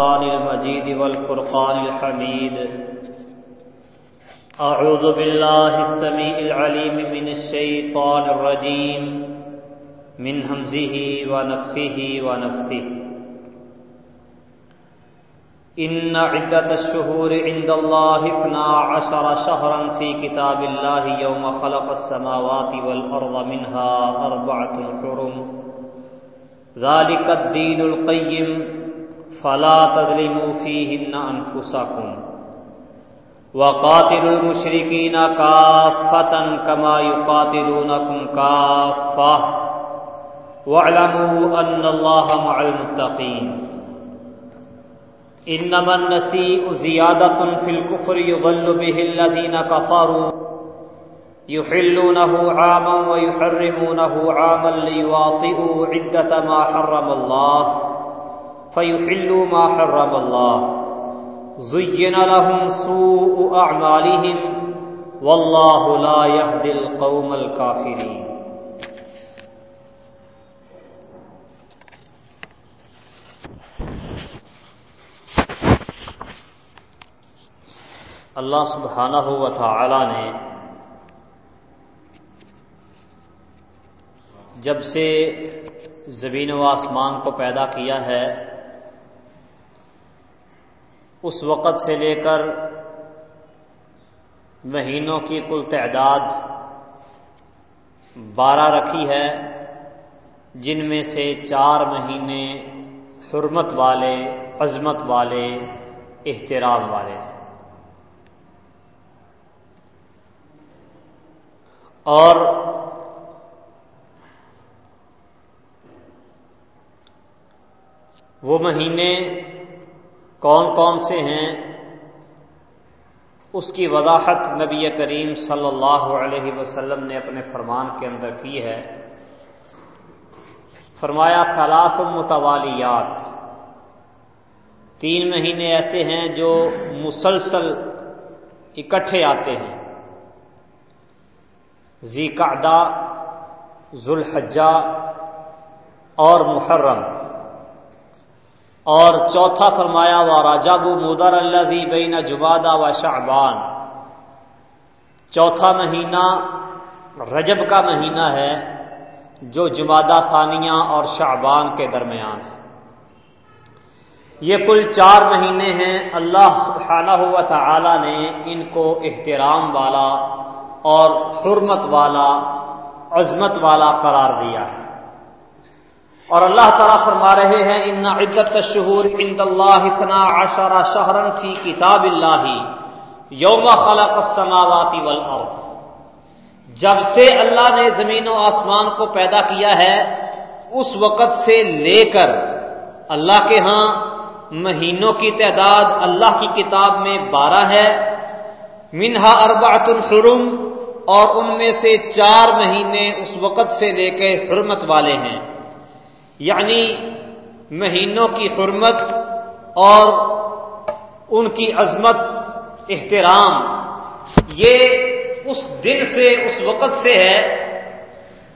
القرآن المجيد والفرقان الحميد. أعوذ بالله السميع العليم من الشيطان الرجيم. من همزه ونفه ونفثه. إن عدة الشهور عند الله اثنا عشر شهرا في كتاب الله يوم خلق السماوات والأرض منها أربعة حرم. ذلك الدين القيم. فلا تظلموا فيهن أنفسكم وقاتلوا المشركين كافة كما يقاتلونكم كافة واعلموا أن الله مع المتقين إنما النسيء زيادة في الكفر يضل به الذين كفروا يحلونه عاما ويحرمونه عاما ليواطئوا عدة ما حرم الله فيحلوا ما حرم الله. زين لهم سوء أعمالهم والله لا يهدي القوم الكافرين. اللہ سبحانہ و تعالی نے جب سے زمین و آسمان کو پیدا کیا ہے اس وقت سے لے کر مہینوں کی کل تعداد بارہ رکھی ہے، جن میں سے چار مہینے حرمت والے، عظمت والے، احترام والے ہیں۔ اور وہ مہینے کون کون سے ہیں، اس کی وضاحت نبی کریم صلی اللہ علیہ وسلم نے اپنے فرمان کے اندر کی ہے۔ فرمایا خلاف متوالیات۔ تین مہینے ایسے ہیں جو مسلسل اکٹھے آتے ہیں۔ ذیقعدہ ذوالحجہ اور محرم۔ اور چوتھا فرمایا و راجاب مدر اللہ بین جبادہ و شعبان چوتھا مہینہ رجب کا مہینہ ہے، جو جمادہ ثانیہ اور شعبان کے درمیان ہے۔ یہ کل چار مہینے ہیں، اللہ سبحانہ ہوا تعالی نے ان کو احترام والا اور حرمت والا، عظمت والا قرار دیا ہے۔ اور اللہ تعالیٰ فرما رہے ہیں ان عدت شہور عند اللہ اتنا عشرہ شہرن فی کتاب اللہ یوم خلق السماوات والارض جب سے اللہ نے زمین و آسمان کو پیدا کیا ہے، اس وقت سے لے کر اللہ کے ہاں مہینوں کی تعداد اللہ کی کتاب میں بارہ ہے، منہا اربعت الحرم، اور ان میں سے چار مہینے اس وقت سے لے کے حرمت والے ہیں۔ یعنی مہینوں کی حرمت اور ان کی عظمت، احترام۔ یہ اس دن سے، اس وقت سے ہے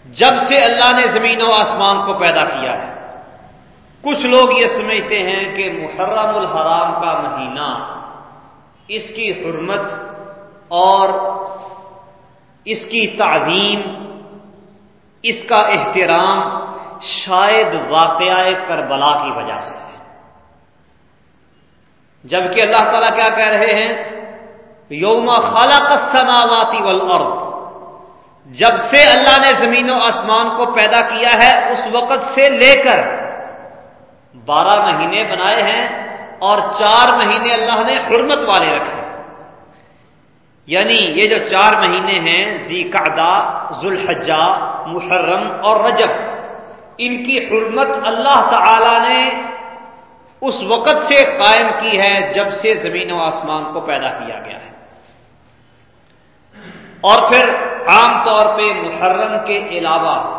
جب سے اللہ نے زمین و آسمان کو پیدا کیا ہے۔ کچھ لوگ یہ سمجھتے ہیں کہ محرم الحرام کا مہینہ، اس کی حرمت اور اس کی تعظیم، اس کا احترام شاید واقعہ کربلا کی وجہ سے ہے۔ جبکہ اللہ تعالیٰ کیا کہہ رہے ہیں؟ یوم خالق السماوات والارض۔ جب سے اللہ نے زمین و آسمان کو پیدا کیا ہے، اس وقت سے لے کر بارہ مہینے بنائے ہیں اور چار مہینے اللہ نے حرمت والے رکھے۔ یعنی یہ جو چار مہینے ہیں زی قعدہ، ذوالحجہ، محرم اور رجب ان کی حرمت اللہ تعالی نے اس وقت سے قائم کی ہے جب سے زمین و آسمان کو پیدا کیا گیا ہے۔ اور پھر عام طور پہ محرم کے علاوہ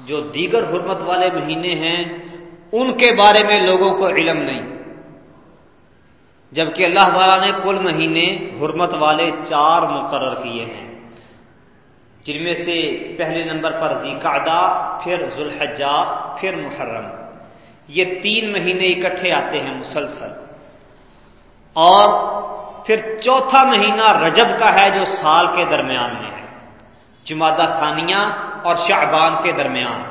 جو دیگر حرمت والے مہینے ہیں، ان کے بارے میں لوگوں کو علم نہیں۔ جبکہ اللہ تعالیٰ نے کل مہینے حرمت والے چار مقرر کیے ہیں۔ جن میں سے پہلے نمبر پر ذیقعدہ، پھر ذوالحجہ، پھر محرم۔ یہ تین مہینے اکٹھے آتے ہیں مسلسل۔ اور پھر چوتھا مہینہ رجب کا ہے جو سال کے درمیان میں ہے۔ جمادہ خانیہ اور شعبان کے درمیان۔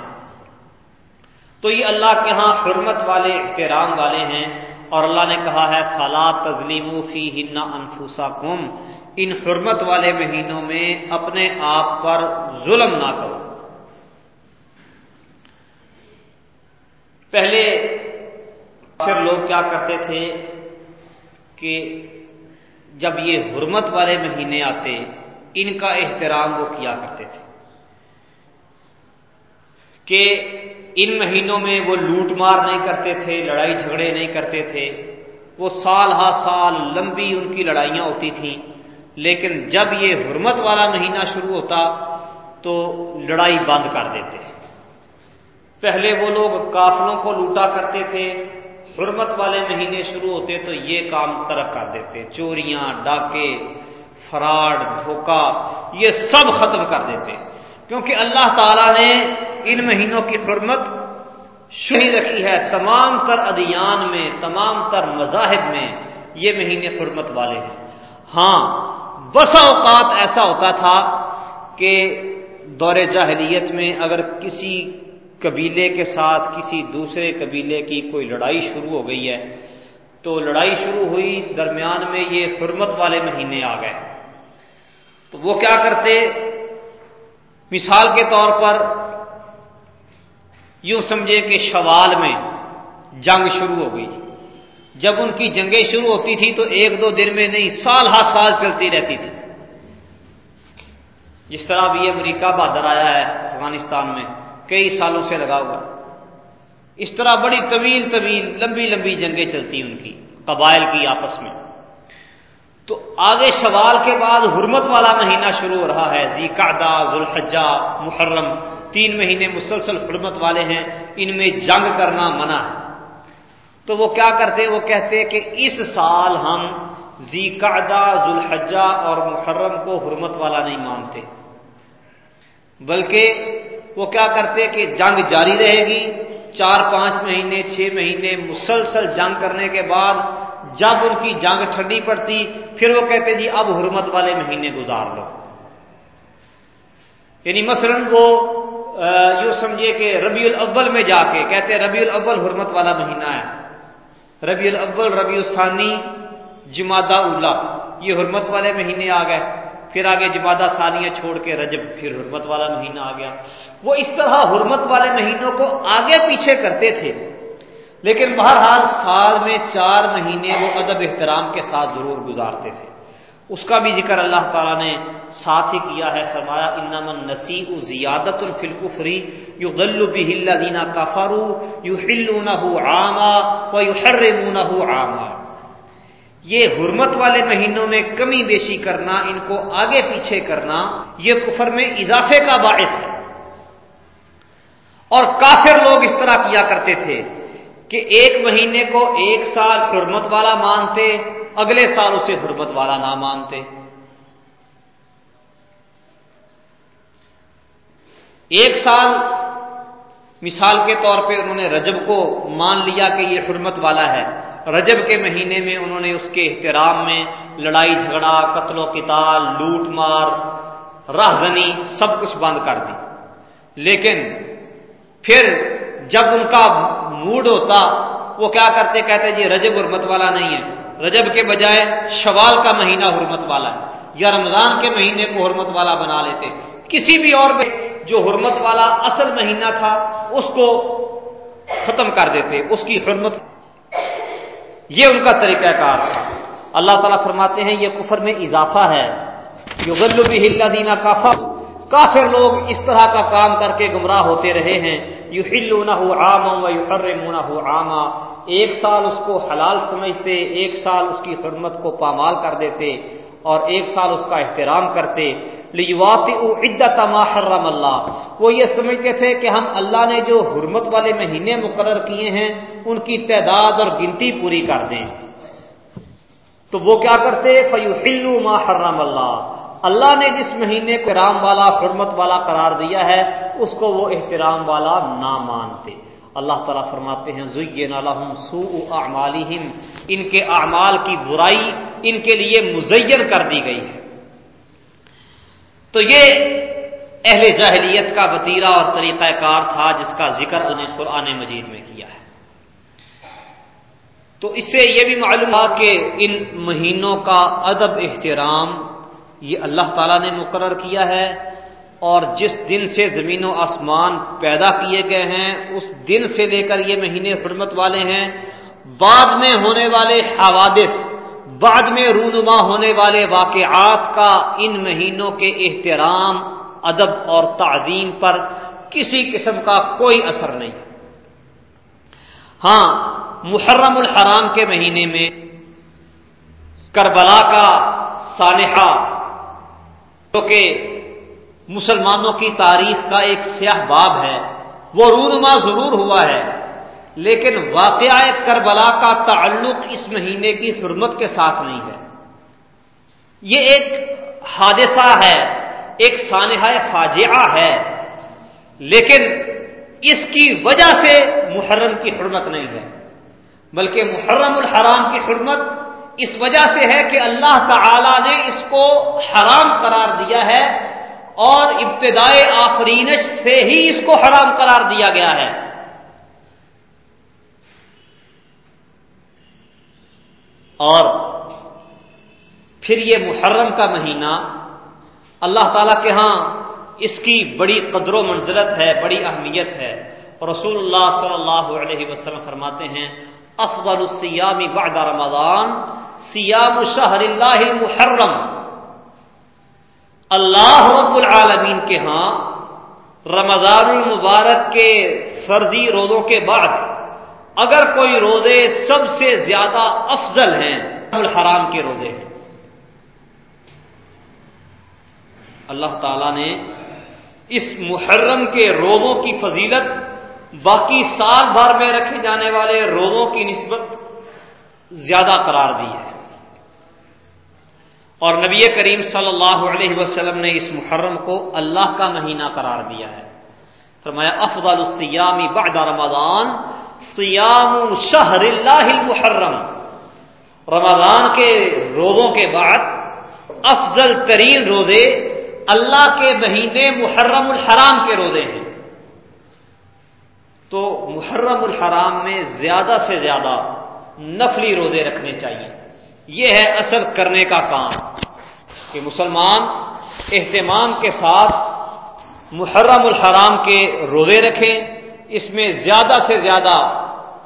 تو یہ اللہ کے ہاں حرمت والے، احترام والے ہیں۔ اور اللہ نے کہا ہے، فلا تزلیم فی ہن انفوسا کم ان حرمت والے مہینوں میں اپنے آپ پر ظلم نہ کرو۔ پہلے پھر لوگ کیا کرتے تھے کہ جب یہ حرمت والے مہینے آتے، ان کا احترام وہ کیا کرتے تھے۔ کہ ان مہینوں میں وہ لوٹ مار نہیں کرتے تھے، لڑائی جھگڑے نہیں کرتے تھے، وہ سال ہا سال لمبی ان کی لڑائیاں ہوتی تھیں۔ لیکن جب یہ حرمت والا مہینہ شروع ہوتا تو لڑائی بند کر دیتے۔ پہلے وہ لوگ کافلوں کو لوٹا کرتے تھے، حرمت والے مہینے شروع ہوتے تو یہ کام ترک کر دیتے۔ چوریاں، ڈاکے، فراڈ دھوکہ یہ سب ختم کر دیتے۔ کیونکہ اللہ تعالی نے ان مہینوں کی حرمت شہی رکھی ہے۔ تمام تر ادیان میں، تمام تر مذاہب میں یہ مہینے حرمت والے ہیں۔ ہاں بسا اوقات ایسا ہوتا تھا کہ دور جاہلیت میں اگر کسی قبیلے کے ساتھ کسی دوسرے قبیلے کی کوئی لڑائی شروع ہو گئی ہے، تو لڑائی شروع ہوئی، درمیان میں یہ حرمت والے مہینے آ گئے۔ تو وہ کیا کرتے؟ مثال کے طور پر یوں سمجھے کہ شوال میں جنگ شروع ہو گئی۔ جب ان کی جنگیں شروع ہوتی تھی تو ایک دو دن میں نہیں، سال ہر سال چلتی رہتی تھی۔ جس طرح ابھی امریکہ بہادر آیا ہے، افغانستان میں، کئی سالوں سے لگا ہوا۔ اس طرح بڑی طویل طویل، لمبی لمبی جنگیں چلتی ان کی، قبائل کی آپس میں۔ تو آگے سوال کے بعد حرمت والا مہینہ شروع ہو رہا ہے۔ زیکا ذوالحجہ، محرم، تین مہینے مسلسل حرمت والے ہیں۔ ان میں جنگ کرنا منع ہے۔ تو وہ کیا کرتے؟ وہ کہتے کہ اس سال ہم زیقادہ ذوالحجہ اور محرم کو حرمت والا نہیں مانتے۔ بلکہ وہ کیا کرتے کہ جنگ جاری رہے گی، چار پانچ مہینے، چھ مہینے مسلسل جنگ کرنے کے بعد جب ان کی جنگ ٹھنڈی پڑتی، پھر وہ کہتے جی اب حرمت والے مہینے گزار لو۔ یعنی مثلا وہ یوں سمجھیے کہ ربیع الاول میں جا کے، کہتے ربیع الاول حرمت والا مہینہ ہے۔ ربیع الاول، ربیع الثانی جمادہ اولا۔ یہ حرمت والے مہینے آ گئے۔ پھر آگے جمادہ ثانیہ چھوڑ کے رجب، پھر حرمت والا مہینہ آ گیا۔ وہ اس طرح حرمت والے مہینوں کو آگے پیچھے کرتے تھے۔ لیکن بہرحال سال میں چار مہینے وہ ادب احترام کے ساتھ ضرور گزارتے تھے۔ اس کا بھی ذکر اللہ تعالیٰ نے ساتھ ہی کیا ہے، فرمایا انمن نسی زیادت الفلق فری یو غلو بہل دینا کافارو یو ہلو نہ آما و یو آما یہ حرمت والے مہینوں میں کمی بیشی کرنا، ان کو آگے پیچھے کرنا، یہ کفر میں اضافے کا باعث ہے۔ اور کافر لوگ اس طرح کیا کرتے تھے کہ ایک مہینے کو ایک سال حرمت والا مانتے اگلے سال اسے حرمت والا نہ مانتے۔ ایک سال مثال کے طور پہ انہوں نے رجب کو مان لیا کہ یہ حرمت والا ہے۔ رجب کے مہینے میں انہوں نے اس کے احترام میں لڑائی جھگڑا، قتل و قتال، لوٹ مار راہزنی سب کچھ بند کر دی۔ لیکن پھر جب ان کا موڈ ہوتا، وہ کیا کرتے؟ کہتے جی رجب حرمت والا نہیں ہے۔ رجب کے بجائے شوال کا مہینہ حرمت والا ہے۔ یا رمضان کے مہینے کو حرمت والا بنا لیتے کسی بھی اور میں جو حرمت والا اصل مہینہ تھا، اس کو ختم کر دیتے، اس کی حرمت۔ یہ ان کا طریقہ کار تھا اللہ تعالیٰ فرماتے ہیں، یہ کفر میں اضافہ ہے۔ جو غلو بھی ہلا دینا کافا کافر لوگ اس طرح کا کام کر کے گمراہ ہوتے رہے ہیں۔ یو ہلو نہ ہو آما یو ہر ہو آما ایک سال اس کو حلال سمجھتے، ایک سال اس کی حرمت کو پامال کر دیتے اور ایک سال اس کا احترام کرتے۔ عدت ما حرم اللہ وہ یہ سمجھتے تھے کہ ہم اللہ نے جو حرمت والے مہینے مقرر کیے ہیں، ان کی تعداد اور گنتی پوری کر دیں۔ تو وہ کیا کرتے؟ فیو ما حرم اللہ اللہ نے جس مہینے کو احترام والا، حرمت والا قرار دیا ہے، اس کو وہ احترام والا نہ مانتے۔ اللہ تعالیٰ فرماتے ہیں زین سو اعمالہم ان کے اعمال کی برائی ان کے لیے مزین کر دی گئی ہے۔ تو یہ اہل جاہلیت کا وطیرہ اور طریقہ کار تھا جس کا ذکر انہیں قرآن مجید میں کیا ہے۔ تو اس سے یہ بھی معلوم ہوا کہ ان مہینوں کا ادب احترام یہ اللہ تعالیٰ نے مقرر کیا ہے۔ اور جس دن سے زمین و آسمان پیدا کیے گئے ہیں، اس دن سے لے کر یہ مہینے حرمت والے ہیں۔ بعد میں ہونے والے حوادث، بعد میں رونما ہونے والے واقعات کا ان مہینوں کے احترام، ادب اور تعظیم پر کسی قسم کا کوئی اثر نہیں۔ ہاں محرم الحرام کے مہینے میں کربلا کا سانحہ جو کہ مسلمانوں کی تاریخ کا ایک سیاہ باب ہے۔ وہ رونما ضرور ہوا ہے۔ لیکن واقعہ کربلا کا تعلق اس مہینے کی حرمت کے ساتھ نہیں ہے۔ یہ ایک حادثہ ہے، ایک سانحہ فاجعہ ہے۔ لیکن اس کی وجہ سے محرم کی حرمت نہیں ہے۔ بلکہ محرم الحرام کی حرمت اس وجہ سے ہے کہ اللہ تعالی نے اس کو حرام قرار دیا ہے۔ اور ابتدائے آفرینش سے ہی اس کو حرام قرار دیا گیا ہے۔ اور پھر یہ محرم کا مہینہ اللہ تعالی کے ہاں اس کی بڑی قدر و منزلت ہے، بڑی اہمیت ہے۔ رسول اللہ صلی اللہ علیہ وسلم فرماتے ہیں، افضل السیام بعد رمضان سیام شہر اللہ محرم۔ اللہ رب العالمین کے ہاں رمضان المبارک کے فرضی روزوں کے بعد اگر کوئی روزے سب سے زیادہ افضل ہیں الحرام کے روزے ہیں۔ اللہ تعالی نے اس محرم کے روزوں کی فضیلت باقی سال بھر میں رکھے جانے والے روزوں کی نسبت زیادہ قرار دی ہے۔ اور نبی کریم صلی اللہ علیہ وسلم نے اس محرم کو اللہ کا مہینہ قرار دیا ہے۔ فرمایا، افضل السیام بعد رمضان سیام شہر اللہ المحرم۔ رمضان کے روزوں کے بعد افضل ترین روزے اللہ کے مہینے محرم الحرام کے روزے ہیں۔ تو محرم الحرام میں زیادہ سے زیادہ نفلی روزے رکھنے چاہیے۔ یہ ہے اصل کرنے کا کام کہ مسلمان اہتمام کے ساتھ محرم الحرام کے روزے رکھیں، اس میں زیادہ سے زیادہ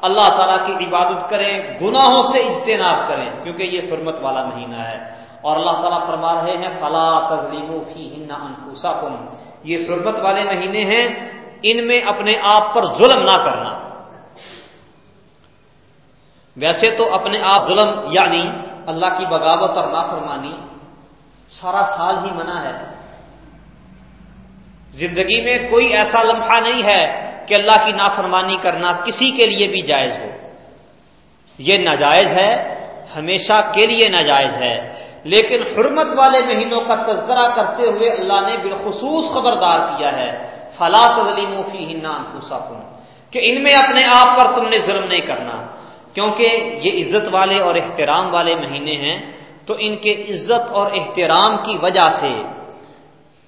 اللہ تعالیٰ کی عبادت کریں، گناہوں سے اجتناب کریں، کیونکہ یہ حرمت والا مہینہ ہے۔ اور اللہ تعالیٰ فرما رہے ہیں، فلا تزلیم فی ہن انفوسا یہ حرمت والے مہینے ہیں، ان میں اپنے آپ پر ظلم نہ کرنا۔ ویسے تو اپنے آپ ظلم یعنی اللہ کی بغاوت اور نافرمانی سارا سال ہی منع ہے۔ زندگی میں کوئی ایسا لمحہ نہیں ہے کہ اللہ کی نافرمانی کرنا کسی کے لیے بھی جائز ہو۔ یہ ناجائز ہے، ہمیشہ کے لیے ناجائز ہے۔ لیکن حرمت والے مہینوں کا تذکرہ کرتے ہوئے اللہ نے بالخصوص خبردار کیا ہے، فلا تظلیم فی ہننا کہ ان میں اپنے آپ پر تم نے ظلم نہیں کرنا۔ کیونکہ یہ عزت والے اور احترام والے مہینے ہیں، تو ان کے عزت اور احترام کی وجہ سے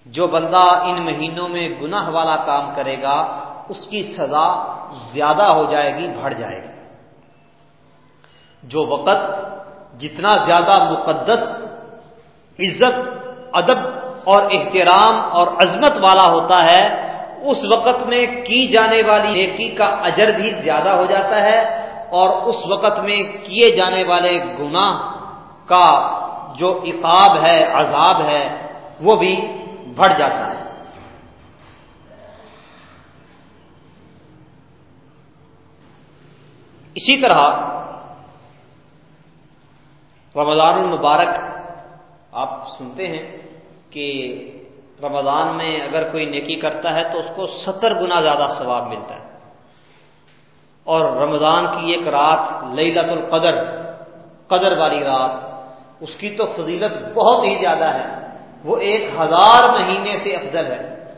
جو بندہ ان مہینوں میں گناہ والا کام کرے گا، اس کی سزا زیادہ ہو جائے گی، بڑھ جائے گی۔ جو وقت جتنا زیادہ مقدس عزت، ادب اور احترام اور عظمت والا ہوتا ہے، اس وقت میں کی جانے والی نیکی کا اجر بھی زیادہ ہو جاتا ہے اور اس وقت میں کیے جانے والے گناہ کا جو عقاب ہے، عذاب ہے، وہ بھی بڑھ جاتا ہے۔ اسی طرح رمضان المبارک آپ سنتے ہیں کہ رمضان میں اگر کوئی نیکی کرتا ہے تو اس کو ستر گنا زیادہ ثواب ملتا ہے۔ اور رمضان کی ایک رات لیلت القدر، قدر والی رات، اس کی تو فضیلت بہت ہی زیادہ ہے۔ وہ ایک ہزار مہینے سے افضل ہے۔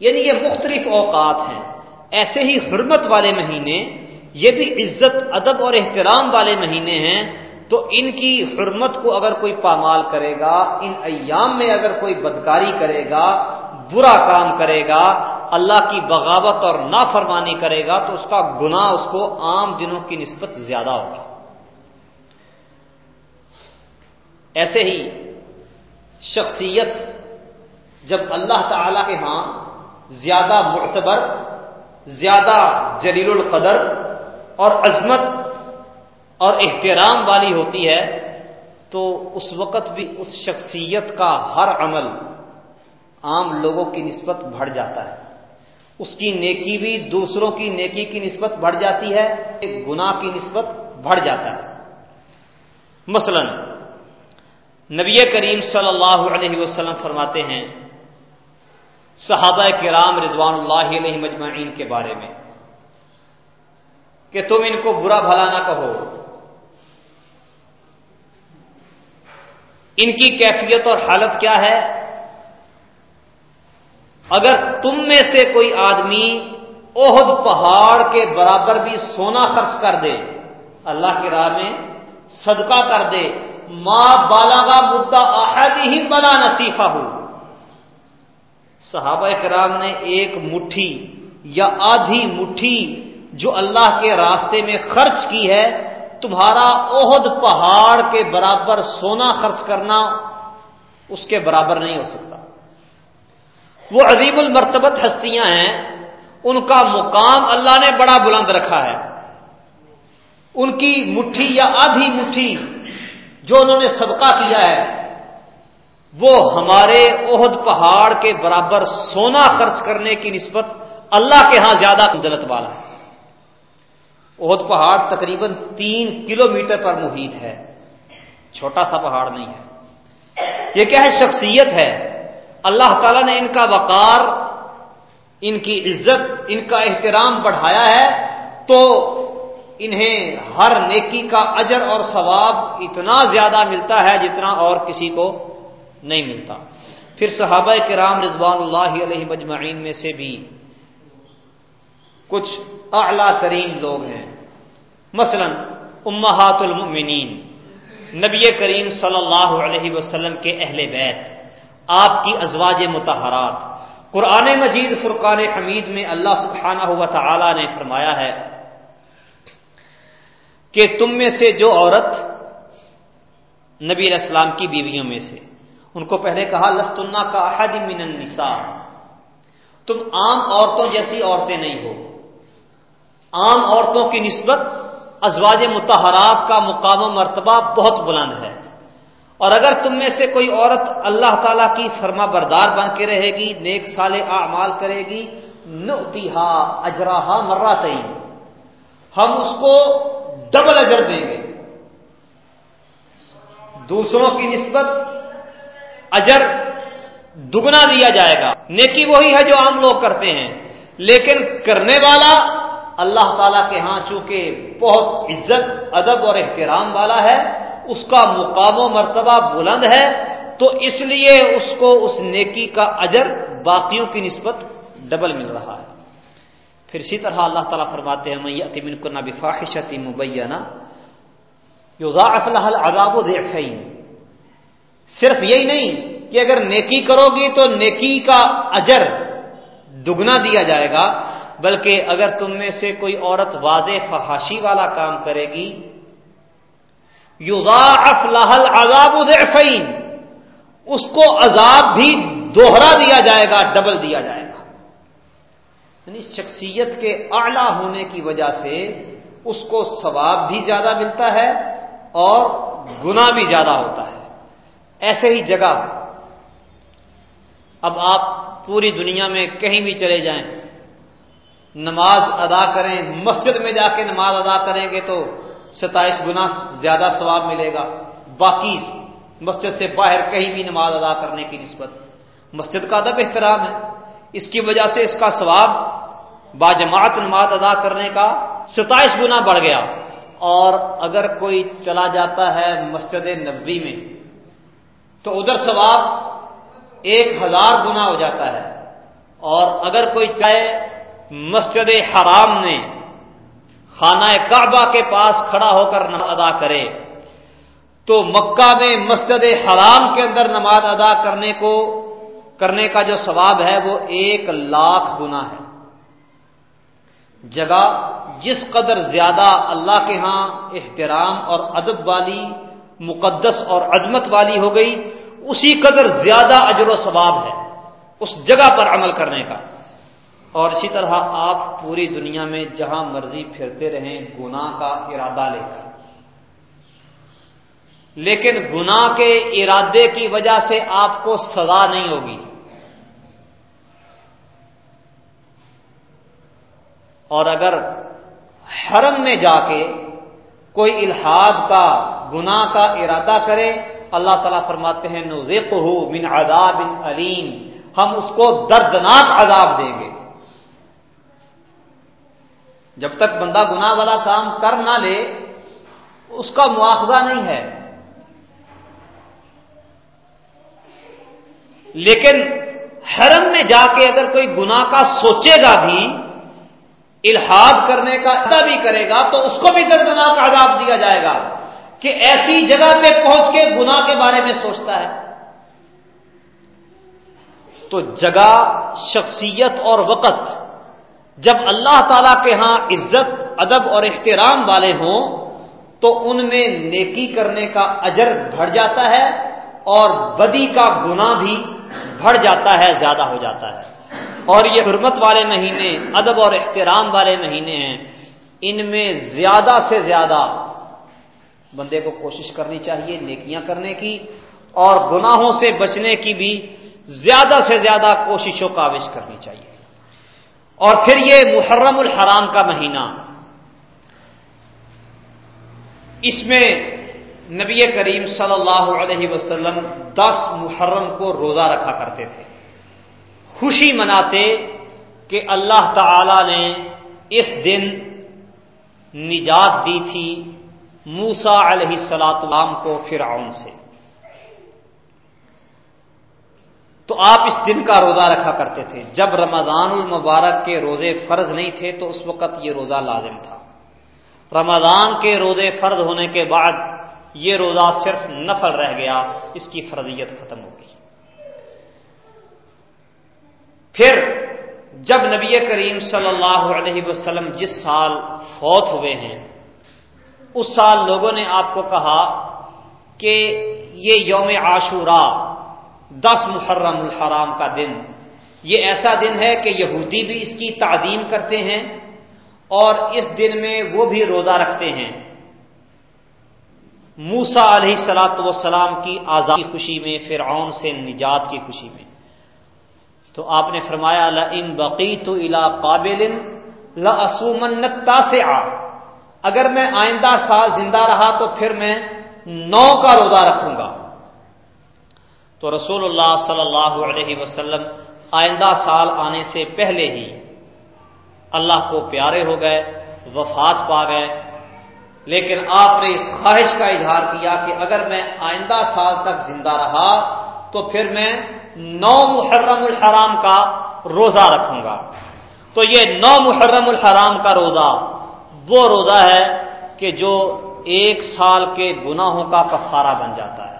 یعنی یہ مختلف اوقات ہیں۔ ایسے ہی حرمت والے مہینے، یہ بھی عزت، ادب اور احترام والے مہینے ہیں۔ تو ان کی حرمت کو اگر کوئی پامال کرے گا، ان ایام میں اگر کوئی بدکاری کرے گا برا کام کرے گا، اللہ کی بغاوت اور نافرمانی کرے گا، تو اس کا گناہ اس کو عام دنوں کی نسبت زیادہ ہوگا۔ ایسے ہی شخصیت جب اللہ تعالی کے ہاں زیادہ معتبر، زیادہ جلیل القدر اور عظمت اور احترام والی ہوتی ہے، تو اس وقت بھی اس شخصیت کا ہر عمل عام لوگوں کی نسبت بڑھ جاتا ہے۔ اس کی نیکی بھی دوسروں کی نیکی کی نسبت بڑھ جاتی ہے، ایک گناہ کی نسبت بڑھ جاتا ہے۔ مثلا، نبی کریم صلی اللہ علیہ وسلم فرماتے ہیں، صحابہ کرام رضوان اللہ علیہ مجمعین کے بارے میں، کہ تم ان کو برا بھلا نہ کہو۔ ان کی کیفیت اور حالت کیا ہے؟ اگر تم میں سے کوئی آدمی عہد پہاڑ کے برابر بھی سونا خرچ کر دے، اللہ کی راہ میں صدقہ کر دے ماں بالا کا مدعا آحدی ہی بلا نصیفہ۔ ہو صحابہ کرام نے ایک مٹھی یا آدھی مٹھی جو اللہ کے راستے میں خرچ کی ہے، تمہارا عہد پہاڑ کے برابر سونا خرچ کرنا اس کے برابر نہیں ہو سکتا۔ وہ عظیم المرتبت ہستیاں ہیں، ان کا مقام اللہ نے بڑا بلند رکھا ہے۔ ان کی مٹھی یا آدھی مٹھی جو انہوں نے صدقہ کیا ہے، وہ ہمارے عہد پہاڑ کے برابر سونا خرچ کرنے کی نسبت اللہ کے ہاں زیادہ منزلت والا ہے۔ عہد پہاڑ تقریباً تین کلو میٹر پر محیط ہے، چھوٹا سا پہاڑ نہیں ہے۔ یہ کیا ہے؟ شخصیت ہے۔ اللہ تعالیٰ نے ان کا وقار، ان کی عزت، ان کا احترام بڑھایا ہے، تو انہیں ہر نیکی کا اجر اور ثواب اتنا زیادہ ملتا ہے جتنا اور کسی کو نہیں ملتا۔ پھر صحابہ کرام رضوان اللہ علیہ مجمعین میں سے بھی کچھ اعلی ترین لوگ ہیں۔ مثلا امہات المؤمنین، نبی کریم صلی اللہ علیہ وسلم کے اہل بیت۔ آپ کی ازواج متحرات قرآن مجید فرقان حمید میں اللہ سبحانہ ہوا تعالی نے فرمایا ہے کہ تم میں سے جو عورت نبی علیہ السلام کی بیویوں میں سے، ان کو پہلے کہا، لستنا کا احد من النساء۔ تم عام عورتوں جیسی عورتیں نہیں ہو۔ عام عورتوں کی نسبت ازواج متحرات کا مقام و مرتبہ بہت بلند ہے۔ اور اگر تم میں سے کوئی عورت اللہ تعالی کی فرما بردار بن کے رہے گی، نیک سال اعمال کرے گی نتیحا اجراہا مرا ہم اس کو ڈبل اجر دیں گے۔ دوسروں کی نسبت اجر دگنا دیا جائے گا۔ نیکی وہی ہے جو عام لوگ کرتے ہیں۔ لیکن کرنے والا اللہ تعالی کے ہاں چونکہ بہت عزت، ادب اور احترام والا ہے اس کا مقام و مرتبہ بلند ہے، تو اس لیے اس کو اس نیکی کا اجر باقیوں کی نسبت ڈبل مل رہا ہے۔ پھر اسی طرح اللہ تعالیٰ فرماتے ہیں میں کو نہ بفاحشتی مبینہ یوزاف العذاب و صرف یہی نہیں کہ اگر نیکی کرو گی تو نیکی کا اجر دگنا دیا جائے گا، بلکہ اگر تم میں سے کوئی عورت واضح فحاشی والا کام کرے گی یوزاف لہل عذاب ضعفین۔ اس کو عذاب بھی دوہرا دیا جائے گا، ڈبل دیا جائے گا۔ یعنی شخصیت کے اعلی ہونے کی وجہ سے اس کو ثواب بھی زیادہ ملتا ہے اور گنا بھی زیادہ ہوتا ہے۔ ایسے ہی جگہ۔ اب آپ پوری دنیا میں کہیں بھی چلے جائیں، نماز ادا کریں، مسجد میں جا کے نماز ادا کریں گے تو ستائیس گنا زیادہ ثواب ملے گا، باقی مسجد سے باہر کہیں بھی نماز ادا کرنے کی نسبت۔ مسجد کا ادب احترام ہے۔ اس کی وجہ سے اس کا ثواب باجماعت نماز ادا کرنے کا ستائیس گنا بڑھ گیا۔ اور اگر کوئی چلا جاتا ہے مسجد نبوی میں، تو ادھر ثواب ایک ہزار گنا ہو جاتا ہے۔ اور اگر کوئی چاہے مسجد حرام نے خانہ کعبہ کے پاس کھڑا ہو کر نماز ادا کرے، تو مکہ میں مسجد حرام کے اندر نماز ادا کرنے کو، کرنے کا جو ثواب ہے وہ ایک لاکھ گنا ہے۔ جگہ جس قدر زیادہ اللہ کے ہاں احترام اور ادب والی، مقدس اور عظمت والی ہو گئی، اسی قدر زیادہ اجر و ثواب ہے اس جگہ پر عمل کرنے کا۔ اور اسی طرح آپ پوری دنیا میں جہاں مرضی پھرتے رہیں، گناہ کا ارادہ لے کر۔ لیکن گناہ کے ارادے کی وجہ سے آپ کو سزا نہیں ہوگی۔ اور اگر حرم میں جا کے کوئی الحاد کا، گناہ کا ارادہ کرے، اللہ تعالیٰ فرماتے ہیں نوزیق ہو من عذاب علیم ہم اس کو دردناک عذاب دیں گے۔ جب تک بندہ گناہ والا کام کر نہ لے، اس کا مواخذہ نہیں ہے۔ لیکن حرم میں جا کے اگر کوئی گناہ کا سوچے گا بھی الحاد کرنے کا ادا بھی کرے گا، تو اس کو بھی دردناک عذاب دیا جائے گا کہ ایسی جگہ پہ پہنچ کے گناہ کے بارے میں سوچتا ہے۔ تو جگہ، شخصیت اور وقت جب اللہ تعالی کے ہاں عزت، ادب اور احترام والے ہوں، تو ان میں نیکی کرنے کا اجر بڑھ جاتا ہے اور بدی کا گنا بھی بڑھ جاتا ہے، زیادہ ہو جاتا ہے۔ اور یہ حرمت والے مہینے، ادب اور احترام والے مہینے ہیں۔ ان میں زیادہ سے زیادہ بندے کو کوشش کرنی چاہیے نیکیاں کرنے کی اور گناہوں سے بچنے کی بھی زیادہ سے زیادہ کوششوں کاوش کرنی چاہیے۔ اور پھر یہ محرم الحرام کا مہینہ۔ اس میں نبی کریم صلی اللہ علیہ وسلم دس محرم کو روزہ رکھا کرتے تھے۔ خوشی مناتے کہ اللہ تعالی نے اس دن نجات دی تھی موسا علیہ سلاط کو فرعون سے۔ تو آپ اس دن کا روزہ رکھا کرتے تھے۔ جب رمضان المبارک کے روزے فرض نہیں تھے تو اس وقت یہ روزہ لازم تھا۔ رمضان کے روزے فرض ہونے کے بعد یہ روزہ صرف نفل رہ گیا، اس کی فرضیت ختم ہو گئی۔ پھر جب نبی کریم صلی اللہ علیہ وسلم جس سال فوت ہوئے ہیں، اس سال لوگوں نے آپ کو کہا کہ یہ یوم عاشورہ دس محرم الحرام کا دن۔ یہ ایسا دن ہے کہ یہودی بھی اس کی تعدیم کرتے ہیں اور اس دن میں وہ بھی روزہ رکھتے ہیں۔ موسا علیہ سلاۃ وسلام کی آزادی خوشی میں، فرعون سے نجات کی خوشی میں۔ تو آپ نے فرمایا ان بقی تو الا قابل لسومنتا سے آ اگر میں آئندہ سال زندہ رہا تو پھر میں نو کا روزہ رکھوں گا۔ تو رسول اللہ صلی اللہ علیہ وسلم آئندہ سال آنے سے پہلے ہی اللہ کو پیارے ہو گئے، وفات پا گئے۔ لیکن آپ نے اس خواہش کا اظہار کیا کہ اگر میں آئندہ سال تک زندہ رہا تو پھر میں نو محرم الحرام کا روزہ رکھوں گا۔ تو یہ نو محرم الحرام کا روزہ وہ روزہ ہے کہ جو ایک سال کے گناہوں کا کفارہ بن جاتا ہے۔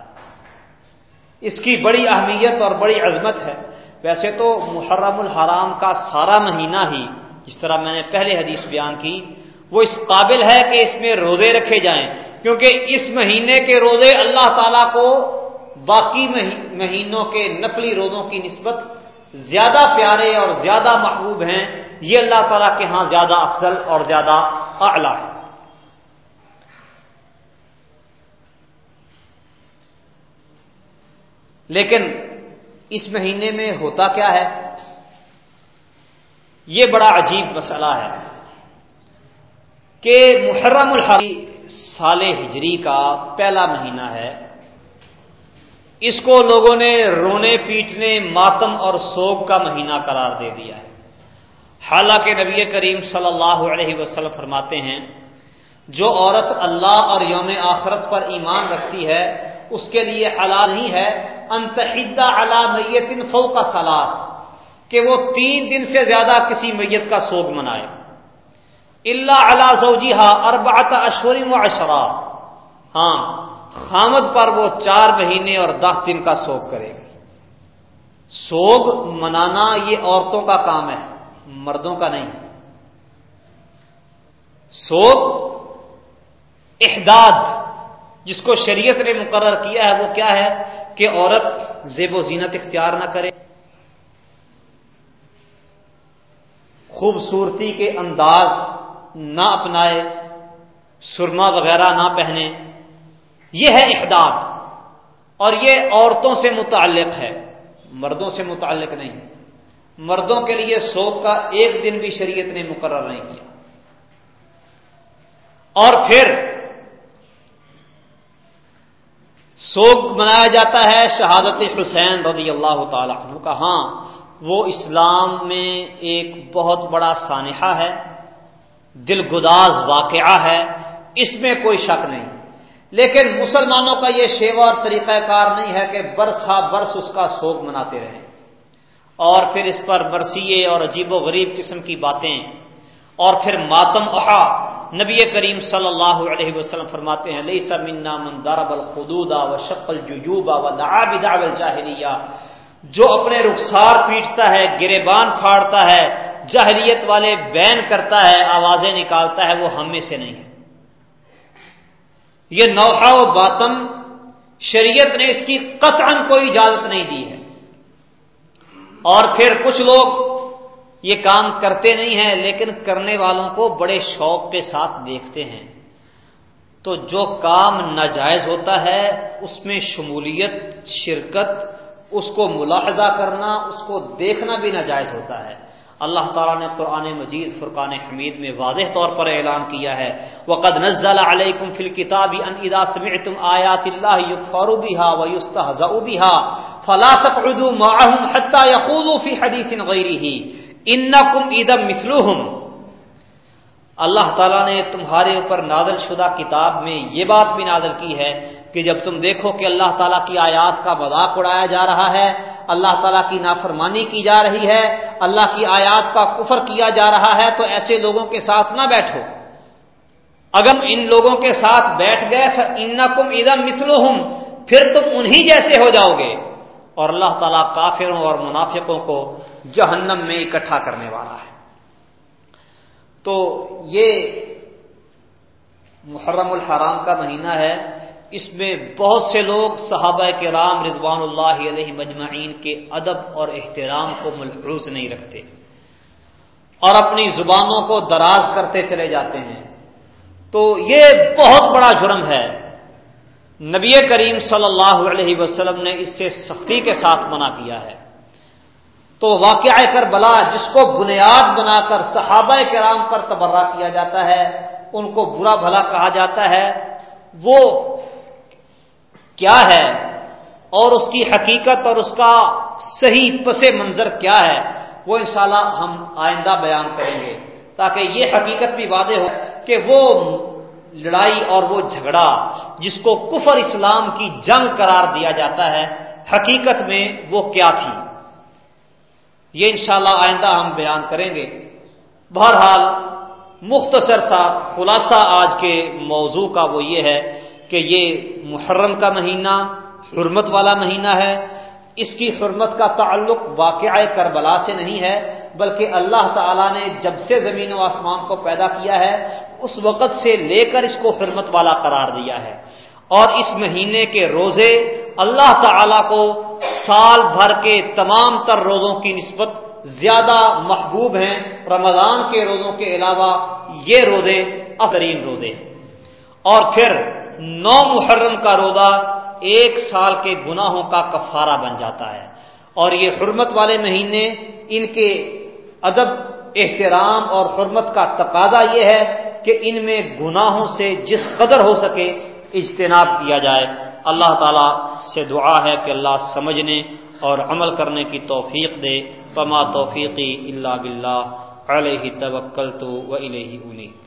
اس کی بڑی اہمیت اور بڑی عظمت ہے۔ ویسے تو محرم الحرام کا سارا مہینہ ہی جس طرح میں نے پہلے حدیث بیان کی، وہ اس قابل ہے کہ اس میں روزے رکھے جائیں۔ کیونکہ اس مہینے کے روزے اللہ تعالی کو باقی مہینوں کے نقلی روزوں کی نسبت زیادہ پیارے اور زیادہ محبوب ہیں۔ یہ اللہ تعالیٰ کے ہاں زیادہ افضل اور زیادہ اعلی ہے۔ لیکن اس مہینے میں ہوتا کیا ہے؟ یہ بڑا عجیب مسئلہ ہے کہ محرم الحری سال ہجری کا پہلا مہینہ ہے۔ اس کو لوگوں نے رونے پیٹنے، ماتم اور سوگ کا مہینہ قرار دے دیا ہے۔ حالانکہ نبی کریم صلی اللہ علیہ وسلم فرماتے ہیں، جو عورت اللہ اور یوم آخرت پر ایمان رکھتی ہے اس کے لیے حلال ہی ہے. انتحدہ علا میتن فو کا سلاد کہ وہ تین دن سے زیادہ کسی میت کا سوگ منائے. اللہ علا سوجی ہا اربات اشوری و اشرا ہاں خامد پر وہ چار مہینے اور دس دن کا سوگ کرے گی. سوگ منانا یہ عورتوں کا کام ہے، مردوں کا نہیں. سوگ احداد جس کو شریعت نے مقرر کیا ہے وہ کیا ہے کہ عورت زیب و زینت اختیار نہ کرے۔ خوبصورتی کے انداز نہ اپنائے، سرما وغیرہ نہ پہنے۔ یہ ہے احداد اور یہ عورتوں سے متعلق ہے، مردوں سے متعلق نہیں۔ مردوں کے لیے سوگ کا ایک دن بھی شریعت نے مقرر نہیں کیا۔ اور پھر سوگ منایا جاتا ہے شہادت حسین رضی اللہ تعالی عنہ کا۔ ہاں وہ اسلام میں ایک بہت بڑا سانحہ ہے دل گداز واقعہ ہے، اس میں کوئی شک نہیں۔ لیکن مسلمانوں کا یہ شیوا اور طریقہ کار نہیں ہے کہ برس ہا برس اس کا سوگ مناتے رہیں۔ اور پھر اس پر برسیے اور عجیب و غریب قسم کی باتیں، اور پھر ماتم احا نبی کریم صلی اللہ علیہ وسلم فرماتے ہیں لئی منا من درب الخدودا و شکل جوبا و دعاب جو اپنے رخسار پیٹتا ہے، گریبان پھاڑتا ہے جہلیت والے بین کرتا ہے، آوازیں نکالتا ہے، وہ ہم میں سے نہیں ہے۔ یہ نوحا و باتم شریعت نے اس کی قطعا کوئی اجازت نہیں دی ہے۔ اور پھر کچھ لوگ یہ کام کرتے نہیں ہیں لیکن کرنے والوں کو بڑے شوق کے ساتھ دیکھتے ہیں۔ تو جو کام ناجائز ہوتا ہے، اس میں شمولیت، شرکت، اس کو ملاحظہ کرنا، اس کو دیکھنا بھی ناجائز ہوتا ہے۔ اللہ تعالیٰ نے قرآن مجید، فرقان حمید میں واضح طور پر اعلان کیا ہے۔ وقد نزل علیکم فی الکتاب ان اذا سمعتم آیات اللہ یکفر بها ویستهزأ بها فلا تقعدوا معهم حتى يخوضوا في حديث غيره۔ انکم ادم مثلهم اللہ تعالیٰ نے تمہارے اوپر نازل شدہ کتاب میں یہ بات بھی نازل کی ہے کہ جب تم دیکھو کہ اللہ تعالیٰ کی آیات کا مذاق اڑایا جا رہا ہے، اللہ تعالیٰ کی نافرمانی کی جا رہی ہے، اللہ کی آیات کا کفر کیا جا رہا ہے، تو ایسے لوگوں کے ساتھ نہ بیٹھو۔ اگر ان لوگوں کے ساتھ بیٹھ گئے پھر ان کم ادم مسلو پھر تم انہی جیسے ہو جاؤ گے۔ اور اللہ تعالیٰ کافروں اور منافقوں کو جہنم میں اکٹھا کرنے والا ہے۔ تو یہ محرم الحرام کا مہینہ ہے۔ اس میں بہت سے لوگ صحابہ کے رام رضوان اللہ علیہ مجمعین کے ادب اور احترام کو ملحوظ نہیں رکھتے۔ اور اپنی زبانوں کو دراز کرتے چلے جاتے ہیں۔ تو یہ بہت بڑا جرم ہے۔ نبی کریم صلی اللہ علیہ وسلم نے اس سے سختی کے ساتھ منع کیا ہے۔ تو واقعہ کربلا جس کو بنیاد بنا کر صحابہ کرام پر تبرہ کیا جاتا ہے، ان کو برا بھلا کہا جاتا ہے، وہ کیا ہے؟ اور اس کی حقیقت اور اس کا صحیح پس منظر کیا ہے؟ وہ انشاءاللہ ہم آئندہ بیان کریں گے۔ تاکہ یہ حقیقت بھی واضح ہو کہ وہ لڑائی اور وہ جھگڑا جس کو کفر اسلام کی جنگ قرار دیا جاتا ہے، حقیقت میں وہ کیا تھی؟ یہ انشاءاللہ آئندہ ہم بیان کریں گے۔ بہرحال، مختصر سا خلاصہ آج کے موضوع کا وہ یہ ہے کہ یہ محرم کا مہینہ، حرمت والا مہینہ ہے۔ اس کی حرمت کا تعلق واقعہ کربلا سے نہیں ہے بلکہ اللہ تعالیٰ نے جب سے زمین و آسمان کو پیدا کیا ہے، اس وقت سے لے کر اس کو حرمت والا قرار دیا ہے۔ اور اس مہینے کے روزے اللہ تعالی کو سال بھر کے تمام تر روزوں کی نسبت زیادہ محبوب ہیں۔ رمضان کے روزوں کے علاوہ یہ روزے افرین روزے ہیں۔ اور پھر نو محرم کا روزہ ایک سال کے گناہوں کا کفارہ بن جاتا ہے۔ اور یہ حرمت والے مہینے ان کے ادب، احترام اور حرمت کا تقاضا یہ ہے کہ ان میں گناہوں سے جس قدر ہو سکے اجتناب کیا جائے۔ اللہ تعالیٰ سے دعا ہے کہ اللہ سمجھنے اور عمل کرنے کی توفیق دے۔ پما توفیقی اللہ بلّہ علیہ توکل تو و الہ انیب۔